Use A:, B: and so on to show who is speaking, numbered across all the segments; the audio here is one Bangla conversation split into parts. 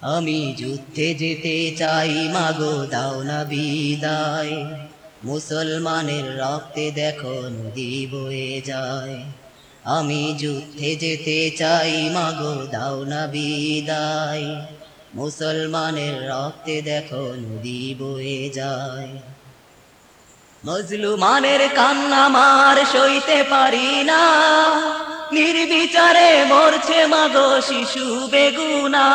A: আমি যুদ্ধে যেতে চাই, মাগো, দাও না বিদায়। মুসলমানের রক্তে দেখো, নদী বয়ে যায়। আমি যুদ্ধে যেতে চাই, মাগো, দাও না বিদায়। মুসলমানের রক্তে দেখো, নদী বয়ে যায়। মজলুমানের কান্না মার সইতে পারি না। নির্বিচারে মরছে মাগো শিশু বেগুনা।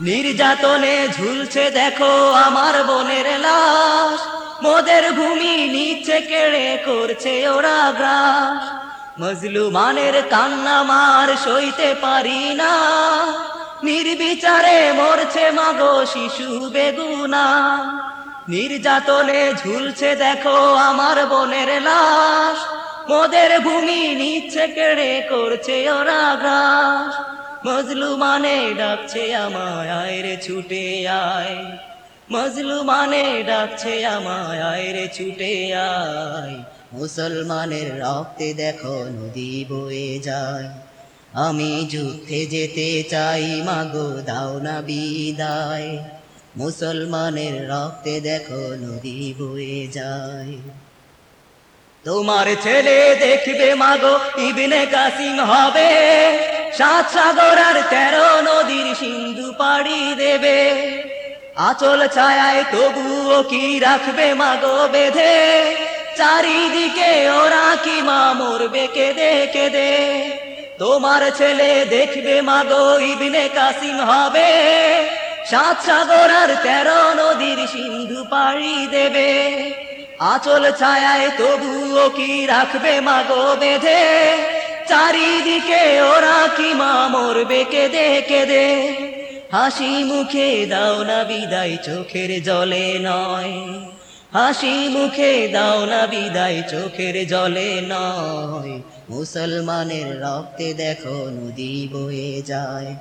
A: নির্যাতনে ঝুলছে দেখো আমার বোনের লাশ। মোদের ভূমি নিচে কেড়ে করছে ওরা গ্রাস। মজলুমানের কান্না মার সইতে পারি না। নির্বিচারে মরছে মাগো শিশু বেগুনা। নির্যাতনে ঝুলছে দেখো আমার বোনের লাশ। মোদের ভূমি নিচ্ছে কেড়ে করছে ওরা গ্রাস। মজলুমানে ডাকছে আমায়, আয় রে ছুটে আয়। মজলুমানে ডাকছে আমায়, আয় রে ছুটে আয়। মুসলমানের রক্তে দেখো নদী বয়ে যায়। আমি যুদ্ধে যেতে চাই, মাগো দাও না বিদায়। মুসলমানের রক্তে দেখো নদী বয়ে যায়। তোমার ছেলে দেখবে মাগো, ইবনে কাসিম হবে। সাত সাগর আর তেরো নদীর সিন্ধু পাড়ি দেবে। আচল ছায়ায় তবুও কি রাখবে মাগো বেঁধে? চারিদিকে ওরা কি মা মরবে কেঁদে কেঁদে? তোমার ছেলে দেখবে মাগো ইবনে কাসিম হবে। সাত সাগর আর তেরো নদীর সিন্ধু পাড়ি দেবে। আচল ছায়ায় তবুও কি রাখবে মাগো বেঁধে? চারিদিকে ওরা কি মা মরবে? কেঁদে কেঁদে। হাসি মুখে দাও না বিদায়, চোখের জলে নয়। হাসি মুখে দাও না বিদায়, চোখের জলে নয়। মুসলমানের রক্তে দেখো নদী বয়ে যায়।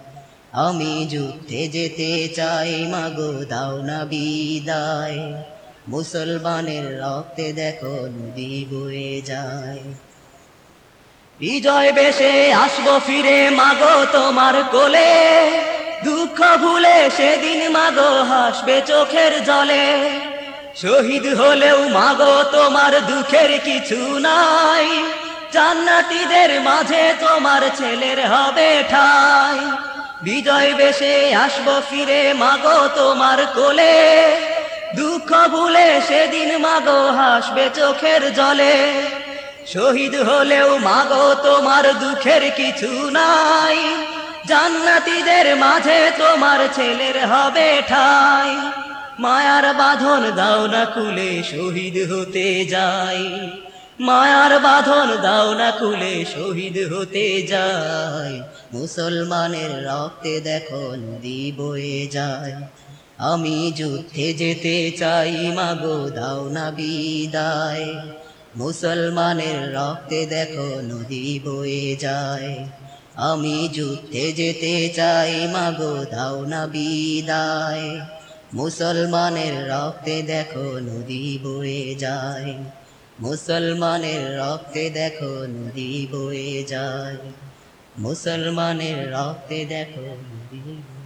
A: আমি যুদ্ধে যেতে চাই, মাগো দাও না বিদায়। মুসলমানের রক্তে দেখো নদী বয়ে যায়। বিজয় বেশে আসব ফিরে, মাগো তোমার কোলে। দুঃখ ভুলে সেদিন মাগো হাসবে চোখের জলে। শহীদ হলেও মাগো তোমার দুঃখের কিছু নাই। জান্নাতীদের মাঝে তোমার ছেলের হবে ঠাই। বিজয় বেশে আসব ফিরে, মাগো তোমার কোলে। দুঃখ ভুলে সেদিন মাগো হাসবে চোখের জলে। শহীদ হলেও মাগো, তোমার দুঃখের কিছু নাই। জান্নাতীদের মাঝে তোমার ছেলের হবে ঠাই। মায়ার বাঁধন দাও না খুলে শহীদ হতে যাই। মায়ার বাঁধন দাও না খুলে শহীদ হতে যায় মুসলমানের রক্তে দেখো নদী বয়ে যায়। আমি যুদ্ধে যেতে চাই, মাগো, দাও না বিদায়। মুসলমানের রক্তে দেখো নদী বয়ে যায়। আমি যুদ্ধে যেতে চাই, মাগো দাও না বিদায়। মুসলমানের রক্তে দেখো নদী বয়ে যায়। মুসলমানের রক্তে দেখো নদী বয়ে যায়। মুসলমানের রক্তে দেখো নদী